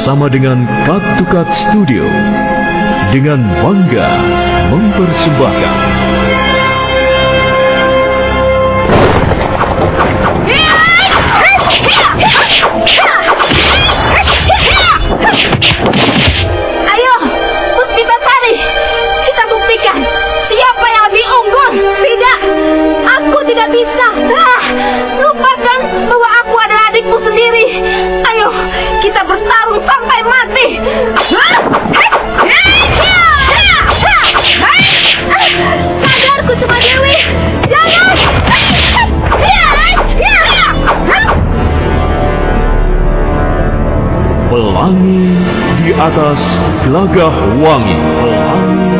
bekerjasama dengan to Cut Studio dengan bangga mempersembahkan Ayo, Puspitasari, kita buktikan siapa yang lebih unggul. Tidak, aku tidak bisa. Ah, lupakan bahwa aku adalah adikmu sendiri. Kita bertarung sampai mati. Sadarku Dewi. Pelangi di atas gelagah wangi. Pelangi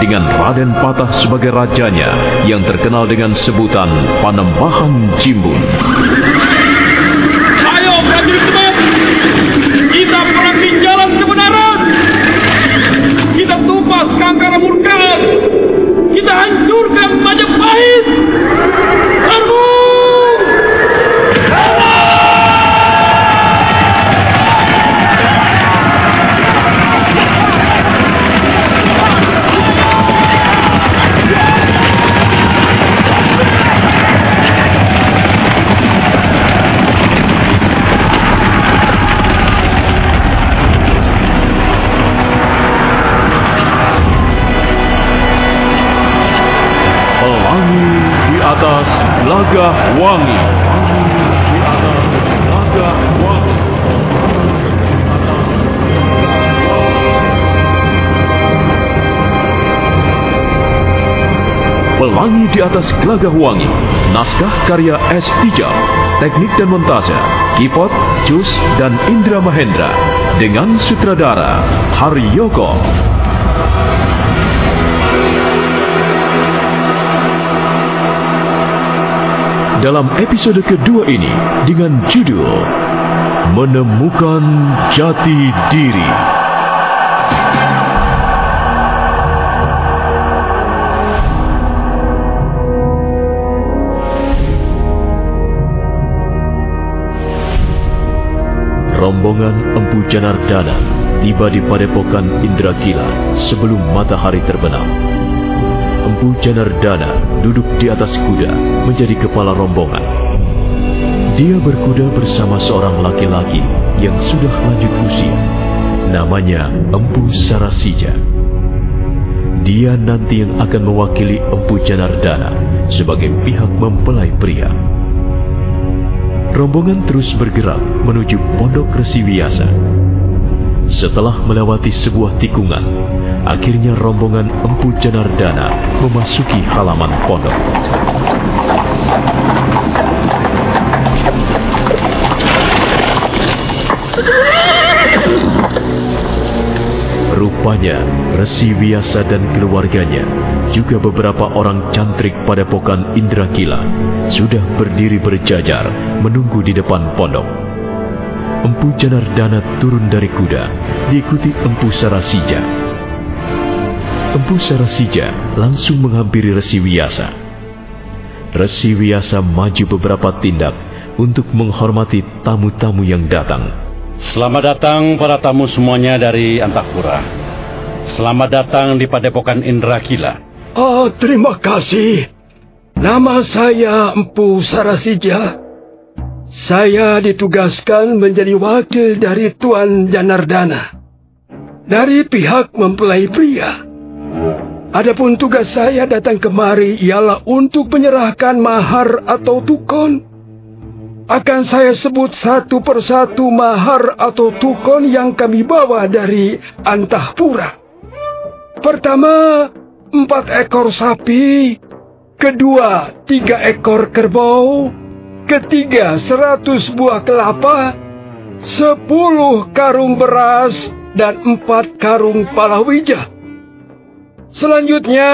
dengan Raden Patah sebagai rajanya yang terkenal dengan sebutan Panembahan Jimbun. Pelangi di atas gelagah wangi. Naskah karya S. Tijab. Teknik dan montase. Kipot, Jus, dan Indra Mahendra. Dengan sutradara Haryoko. dalam episode kedua ini dengan judul Menemukan Jati Diri. Rombongan Empu Janardana tiba di Padepokan Indrakila sebelum matahari terbenam. Empu Janardana duduk di atas kuda menjadi kepala rombongan. Dia berkuda bersama seorang laki-laki yang sudah lanjut usia. Namanya Empu Sarasija. Dia nanti yang akan mewakili Empu Janardana sebagai pihak mempelai pria. Rombongan terus bergerak menuju pondok Resi Wiyasa. Setelah melewati sebuah tikungan, akhirnya rombongan Empu Janardana memasuki halaman pondok. Rupanya, Resi Wiyasa dan keluarganya, juga beberapa orang cantrik pada pokan Indra Kila, sudah berdiri berjajar menunggu di depan pondok. Empu Janardana turun dari kuda, diikuti Empu Sarasija. Empu Sarasija langsung menghampiri Resi Wiyasa. Resi Wiyasa maju beberapa tindak untuk menghormati tamu-tamu yang datang. Selamat datang para tamu semuanya dari Antapura. Selamat datang di Padepokan Indra Kila. Oh, terima kasih. Nama saya Empu Sarasija. Saya ditugaskan menjadi wakil dari Tuan Janardana. Dari pihak mempelai pria. Adapun tugas saya datang kemari ialah untuk menyerahkan mahar atau tukon akan saya sebut satu persatu mahar atau tukon yang kami bawa dari Antahpura. Pertama, empat ekor sapi. Kedua, tiga ekor kerbau. Ketiga, seratus buah kelapa. Sepuluh karung beras dan empat karung palawija. Selanjutnya,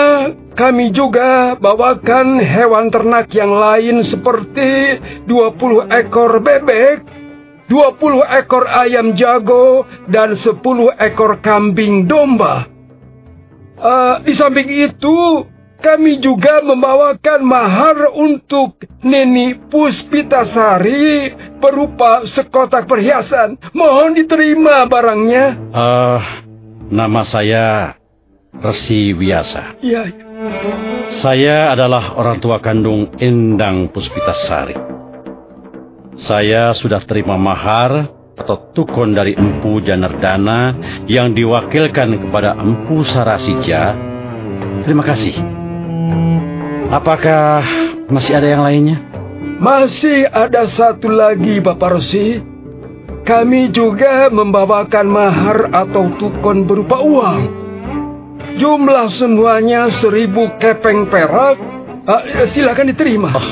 kami juga bawakan hewan ternak yang lain seperti 20 ekor bebek, 20 ekor ayam jago, dan 10 ekor kambing domba. Uh, di samping itu, kami juga membawakan mahar untuk Neni Puspitasari berupa sekotak perhiasan. Mohon diterima barangnya. Uh, nama saya Resi Wiasa. Iya, ya. Saya adalah orang tua kandung Endang Puspitasari. Saya sudah terima mahar atau tukon dari Empu Janardana yang diwakilkan kepada Empu Sarasija. Terima kasih. Apakah masih ada yang lainnya? Masih ada satu lagi, Bapak Rosi. Kami juga membawakan mahar atau tukon berupa uang. Jumlah semuanya seribu kepeng perak. Uh, silakan diterima. Oh,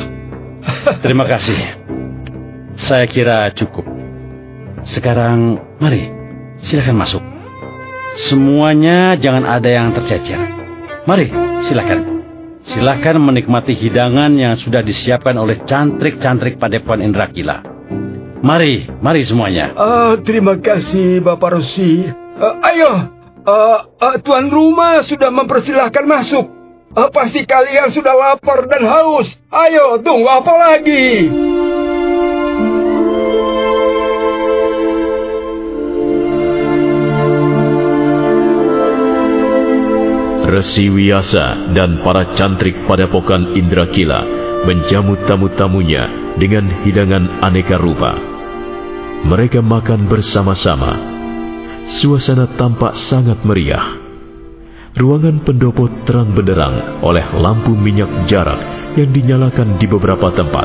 terima kasih. Saya kira cukup. Sekarang, mari, silakan masuk. Semuanya jangan ada yang tercecer. Mari, silakan. Silakan menikmati hidangan yang sudah disiapkan oleh cantrik-cantrik Padepokan Indrakila. Mari, mari semuanya. Uh, terima kasih, Bapak Rosi. Uh, ayo, Uh, uh, tuan rumah sudah mempersilahkan masuk. Uh, pasti kalian sudah lapar dan haus. Ayo, tunggu apa lagi? Resi Wiyasa dan para cantrik pada pokan Indra Kila menjamu tamu-tamunya dengan hidangan aneka rupa. Mereka makan bersama-sama Suasana tampak sangat meriah. Ruangan pendopo terang benderang oleh lampu minyak jarak yang dinyalakan di beberapa tempat.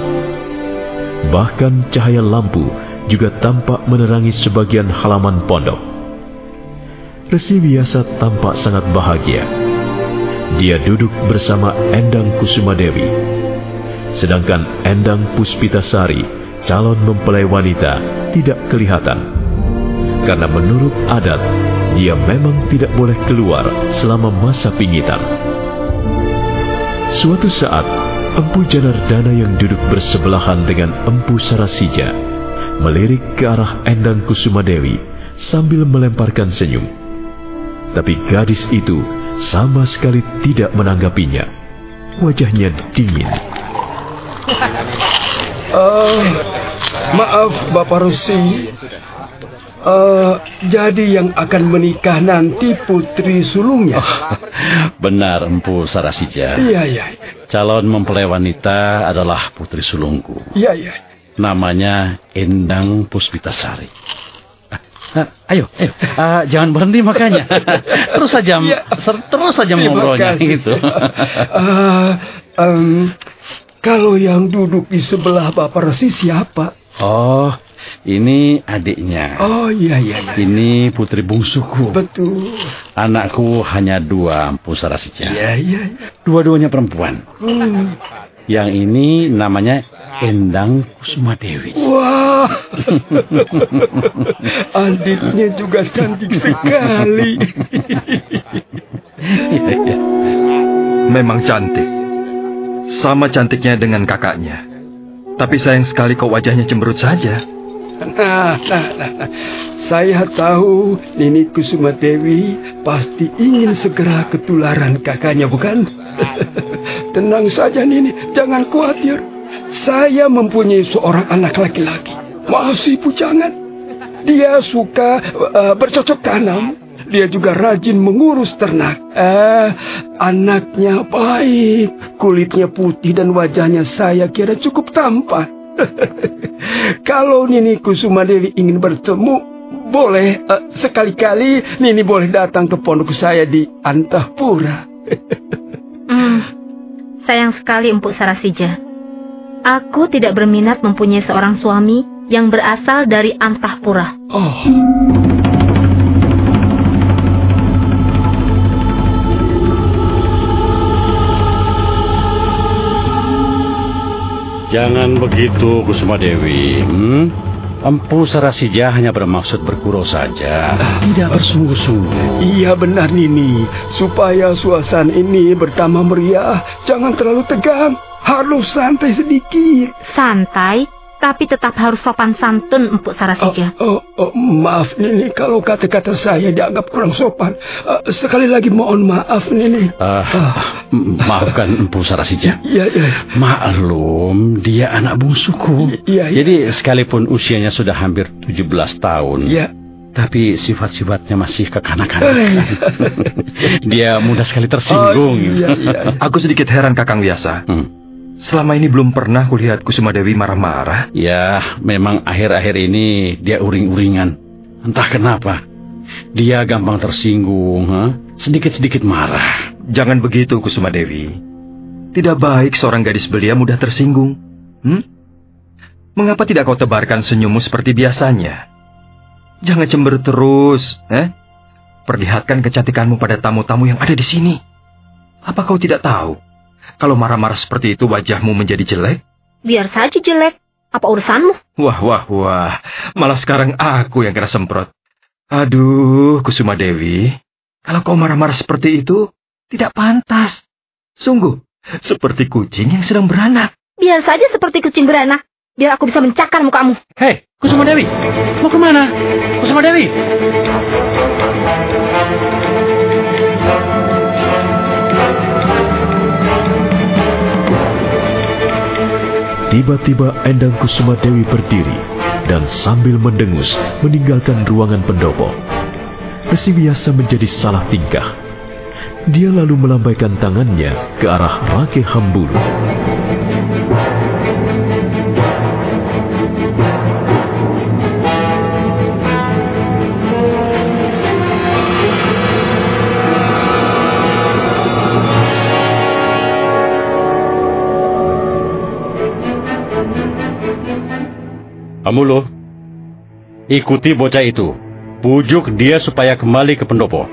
Bahkan cahaya lampu juga tampak menerangi sebagian halaman pondok. Resi biasa tampak sangat bahagia. Dia duduk bersama Endang Kusumadewi. Sedangkan Endang Puspitasari, calon mempelai wanita, tidak kelihatan karena menurut adat dia memang tidak boleh keluar selama masa pingitan. Suatu saat, Empu Janardana yang duduk bersebelahan dengan Empu Sarasija melirik ke arah Endang Kusumadewi sambil melemparkan senyum. Tapi gadis itu sama sekali tidak menanggapinya. Wajahnya dingin. Uh, maaf, Bapak Rusi. Uh, jadi yang akan menikah nanti putri sulungnya. Oh, benar, Empu Sarasija. Iya, iya. Calon mempelai wanita adalah putri sulungku. Iya, iya. Namanya Endang Puspitasari. Uh, ayo, ayo, uh, jangan berhenti makanya. terus saja, ya. terus saja ngobrolnya gitu. uh, um, kalau yang duduk di sebelah Bapak Resi siapa? Oh, ini adiknya. Oh iya iya. iya. Ini putri bungsuku. Betul. Anakku hanya dua, Empu Sarasija. Iya iya. iya. Dua-duanya perempuan. Hmm. Yang ini namanya Endang Kusuma Dewi. Wah, adiknya juga cantik sekali. Iya, iya. Memang cantik. Sama cantiknya dengan kakaknya. Tapi sayang sekali kok wajahnya cemberut saja. Nah, nah, nah, nah. Saya tahu Nini Kusuma Dewi pasti ingin segera ketularan kakaknya, bukan? Tenang saja Nini, jangan khawatir. Saya mempunyai seorang anak laki-laki. Masih pujangan. Dia suka uh, bercocok tanam. Dia juga rajin mengurus ternak. Eh, anaknya baik. Kulitnya putih dan wajahnya saya kira cukup tampan. Kalau Nini Kusuma Dewi ingin bertemu, boleh uh, sekali-kali Nini boleh datang ke pondok saya di Antahpura. Hmm, sayang sekali Empuk Sarasija. Aku tidak berminat mempunyai seorang suami yang berasal dari Antahpura. Oh, Jangan begitu, Kusuma Dewi. Hmm? Empu Sarasija hanya bermaksud bergurau saja. Tidak bersungguh-sungguh. iya benar Nini. Supaya suasana ini bertambah meriah, jangan terlalu tegang. Harus santai sedikit. Santai, tapi tetap harus sopan santun Empuk Sarasija. Oh, oh, maaf Nini kalau kata-kata saya dianggap kurang sopan. Uh, sekali lagi mohon maaf Nini. Ah, m- maafkan Empu Sarasija. Iya, iya. Maklum, dia anak bungsuku. Iya, iya. Jadi sekalipun usianya sudah hampir 17 tahun. Iya. Tapi sifat-sifatnya masih kekanak-kanakan. Eh. dia mudah sekali tersinggung. Oh, iya, iya. Aku sedikit heran Kakang Biasa. Hmm. Selama ini belum pernah kulihat Kusuma Dewi marah-marah. Ya, memang akhir-akhir ini dia uring-uringan. Entah kenapa. Dia gampang tersinggung, sedikit-sedikit marah. Jangan begitu Kusuma Dewi. Tidak baik seorang gadis belia mudah tersinggung. Hmm? Mengapa tidak kau tebarkan senyummu seperti biasanya? Jangan cemberut terus, eh? Perlihatkan kecantikanmu pada tamu-tamu yang ada di sini. Apa kau tidak tahu? Kalau marah-marah seperti itu wajahmu menjadi jelek? Biar saja jelek. Apa urusanmu? Wah, wah, wah. Malah sekarang aku yang kena semprot. Aduh, Kusuma Dewi. Kalau kau marah-marah seperti itu, tidak pantas. Sungguh, seperti kucing yang sedang beranak. Biar saja seperti kucing beranak. Biar aku bisa mencakar mukamu. Hei, Kusuma Dewi, mau ke mana? Kusuma Dewi. Tiba-tiba Endang Kusuma Dewi berdiri dan sambil mendengus meninggalkan ruangan pendopo. Resi biasa menjadi salah tingkah. Dia lalu melambaikan tangannya ke arah Rake Hambulu. Amulo, ikuti bocah itu. Pujuk dia supaya kembali ke pendopo.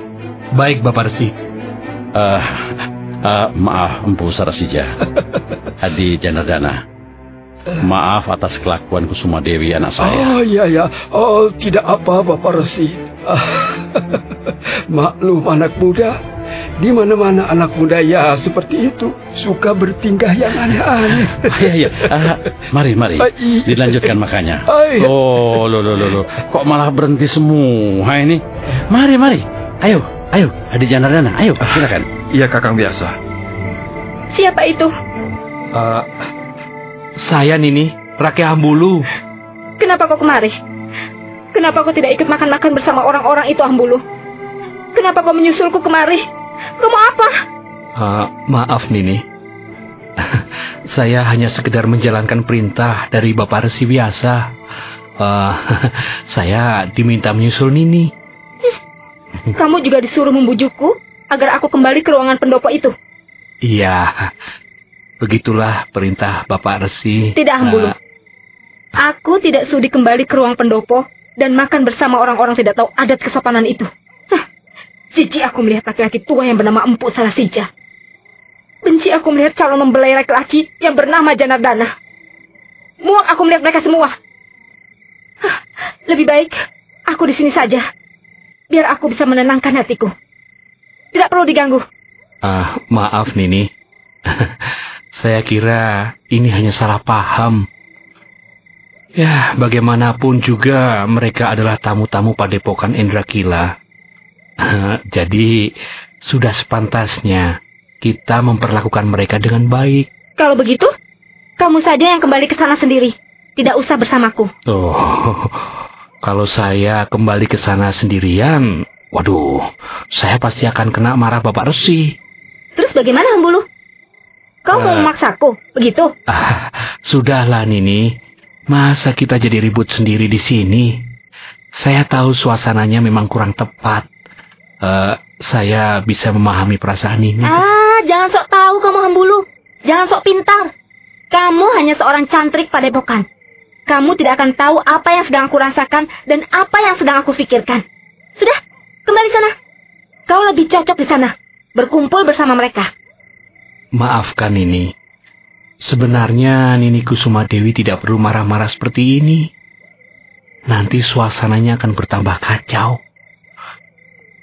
Baik, Bapak Resi. Ah, ah, maaf, Empu Sarasija. Adi Janardana. Maaf atas kelakuan Kusuma Dewi anak saya. Oh iya ya, oh tidak apa Bapak Resi. Ah, Maklum anak muda, di mana-mana anak muda ya seperti itu suka bertingkah yang aneh-aneh. Iya, iya. Ah, mari, mari. Ah. Dilanjutkan makanya. Ah. Oh, lo, lo, lo, lo. Kok malah berhenti semua ini? Mari, mari. Ayo, ayo. Adi Janardana, ayo. Silakan. Iya, Kakang biasa. Siapa itu? Eh, saya Nini, Rake Hambulu. Kenapa kau kemari? Kenapa kau tidak ikut makan-makan bersama orang-orang itu, Ambulu? Kenapa kau menyusulku kemari? Kau mau apa? Eh, maaf Nini. saya hanya sekedar menjalankan perintah dari Bapak Resi biasa. Eh, saya diminta menyusul Nini. Kamu juga disuruh membujukku agar aku kembali ke ruangan pendopo itu. Iya, begitulah perintah Bapak Resi. Tidak, Hambulu. Eh, Aku tidak sudi kembali ke ruang pendopo dan makan bersama orang-orang tidak tahu adat kesopanan itu. Jijik aku melihat laki-laki tua yang bernama Empuk Salasija. Benci aku melihat calon mempelai laki-laki yang bernama Janardana. Muak aku melihat mereka semua. Lebih baik aku di sini saja. Biar aku bisa menenangkan hatiku. Tidak perlu diganggu. Ah, maaf Nini. Saya kira ini hanya salah paham. Ya, bagaimanapun juga mereka adalah tamu-tamu padepokan Indra Kila. Jadi, sudah sepantasnya kita memperlakukan mereka dengan baik. Kalau begitu, kamu saja yang kembali ke sana sendiri. Tidak usah bersamaku. Oh, kalau saya kembali ke sana sendirian, waduh, saya pasti akan kena marah Bapak Resi. Terus bagaimana, Hambulu? Kau mau Eh. memaksaku, begitu? Ah, sudahlah Nini. Masa kita jadi ribut sendiri di sini? Saya tahu suasananya memang kurang tepat. Eh, saya bisa memahami perasaan Nini. Ah, jangan sok tahu kamu Hambulu. Jangan sok pintar. Kamu hanya seorang cantrik padepokan. Kamu tidak akan tahu apa yang sedang aku rasakan dan apa yang sedang aku pikirkan. Sudah, kembali sana. Kau lebih cocok di sana. Berkumpul bersama mereka. Maafkan Nini. Sebenarnya Nini Kusuma Dewi tidak perlu marah-marah seperti ini. Nanti suasananya akan bertambah kacau.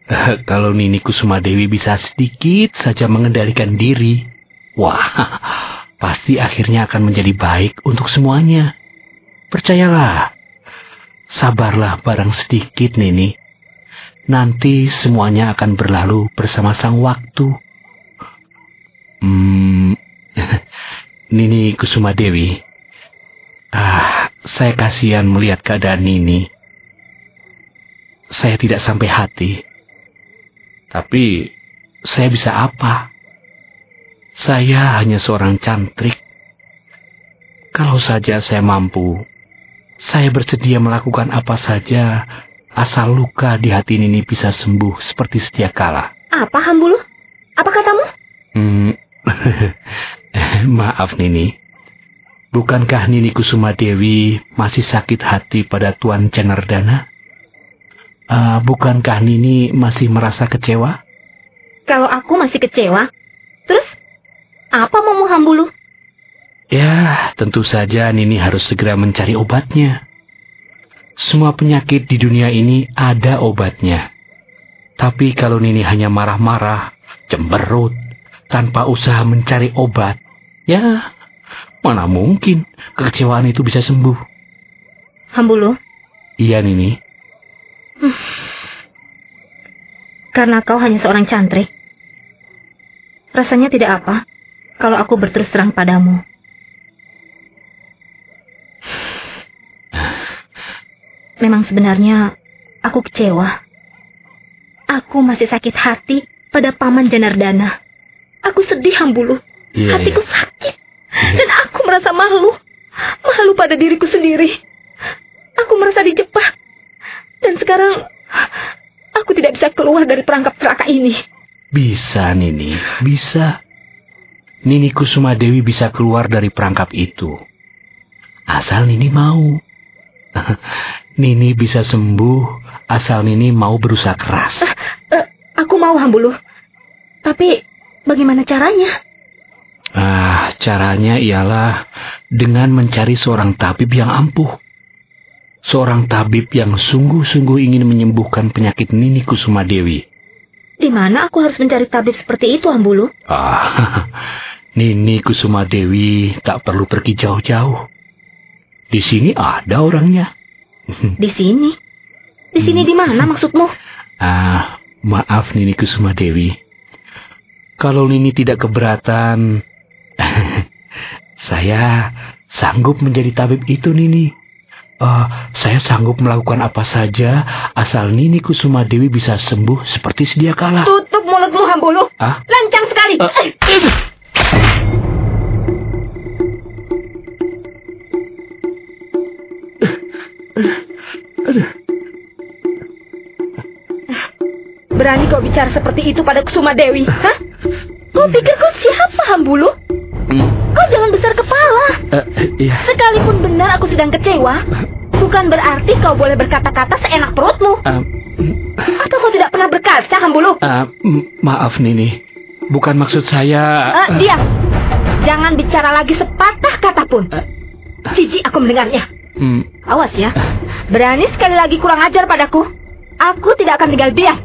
Kalau Nini Kusuma Dewi bisa sedikit saja mengendalikan diri, wah, pasti akhirnya akan menjadi baik untuk semuanya. Percayalah, sabarlah barang sedikit Nini. Nanti semuanya akan berlalu bersama sang waktu. Hmm, Nini Kusuma Dewi. Ah, saya kasihan melihat keadaan Nini. Saya tidak sampai hati. Tapi, saya bisa apa? Saya hanya seorang cantrik. Kalau saja saya mampu, saya bersedia melakukan apa saja asal luka di hati Nini bisa sembuh seperti sedia kala. Apa Hambulu? Apa katamu? Hmm, maaf Nini. Bukankah Nini Kusuma Dewi masih sakit hati pada Tuan Janardana? Ah, bukankah Nini masih merasa kecewa? Kalau aku masih kecewa, terus apa mau Hambulu? Ya, tentu saja Nini harus segera mencari obatnya. Semua penyakit di dunia ini ada obatnya. Tapi kalau Nini hanya marah-marah, cemberut, tanpa usaha mencari obat, ya mana mungkin kekecewaan itu bisa sembuh. Hambulu, Iya Nini, karena kau hanya seorang cantrik. Rasanya tidak apa kalau aku berterus terang padamu. Memang sebenarnya aku kecewa. Aku masih sakit hati pada paman Janardana. Aku sedih Hambulu. Iya, Hatiku iya. sakit. Dan aku merasa malu. Malu pada diriku sendiri. Aku merasa dijebak. Dan sekarang aku tidak bisa keluar dari perangkap celaka ini. bisa Nini, bisa. Nini Kusuma Dewi bisa keluar dari perangkap itu. Asal Nini mau. Nini bisa sembuh asal Nini mau berusaha keras. Eh, aku mau Hambulu. Tapi bagaimana caranya? Ah, caranya ialah dengan mencari seorang tabib yang ampuh. Seorang tabib yang sungguh-sungguh ingin menyembuhkan penyakit Nini Kusuma Dewi. Di mana aku harus mencari tabib seperti itu Hambulu? Ah, Nini Kusuma Dewi tak perlu pergi jauh-jauh. Di sini ada orangnya. Di sini. Di sini di mana maksudmu? Ah, maaf Nini Kusuma Dewi. Kalau Nini tidak keberatan, saya sanggup menjadi tabib itu Nini. Eh, saya sanggup melakukan apa saja asal Nini Kusuma Dewi bisa sembuh seperti sedia kala. Tutup mulutmu Hambulu. Ah? Lancang sekali. Eh, Berani kau bicara seperti itu pada Kusuma Dewi? Hah? Kau pikir kau siapa Hambulu? Hmm, Kau jangan besar kepala. Iya. Sekalipun benar aku sedang kecewa, bukan berarti kau boleh berkata-kata seenak perutmu. Eh, Atau kau tidak pernah berkaca, Hambulu? m- maaf Nini. Bukan maksud saya. Eh, diam. Jangan bicara lagi sepatah kata pun. Jijik aku mendengarnya. Hmm, Awas ya. Berani sekali lagi kurang ajar padaku. Aku tidak akan tinggal diam.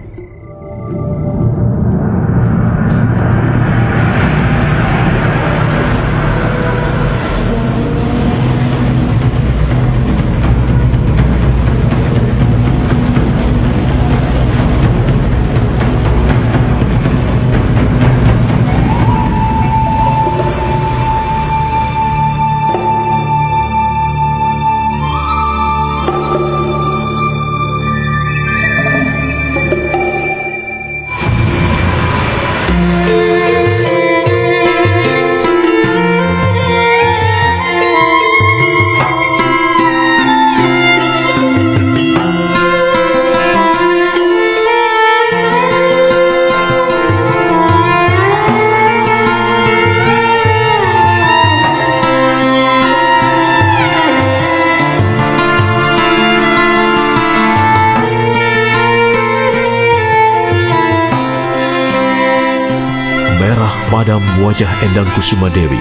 Wajah Endang Kusuma Dewi.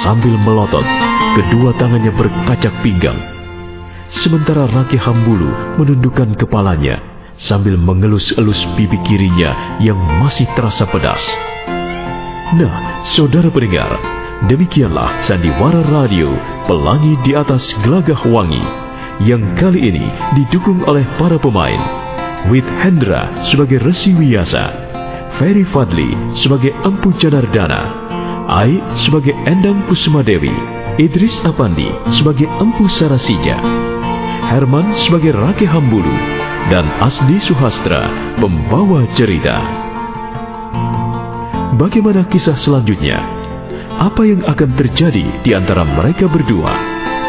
Sambil melotot, kedua tangannya berkacak pinggang. Sementara Raki Hambulu menundukkan kepalanya sambil mengelus-elus pipi kirinya yang masih terasa pedas. Nah, saudara pendengar, demikianlah sandiwara radio Pelangi di atas Gelagah Wangi yang kali ini didukung oleh para pemain. With Hendra sebagai Resi Wiyasa, Ferry Fadli sebagai Empu Janardana, Ai sebagai Endang Kusuma Dewi, Idris Apandi sebagai Empu Sarasija, Herman sebagai Rake Hambulu, dan Asdi Suhastra pembawa cerita. Bagaimana kisah selanjutnya? Apa yang akan terjadi di antara mereka berdua,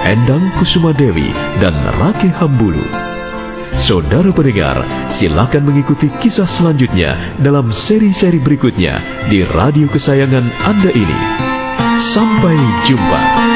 Endang Kusuma Dewi dan Rake Hambulu? Saudara pendengar, silakan mengikuti kisah selanjutnya dalam seri-seri berikutnya di radio kesayangan Anda ini. Sampai jumpa.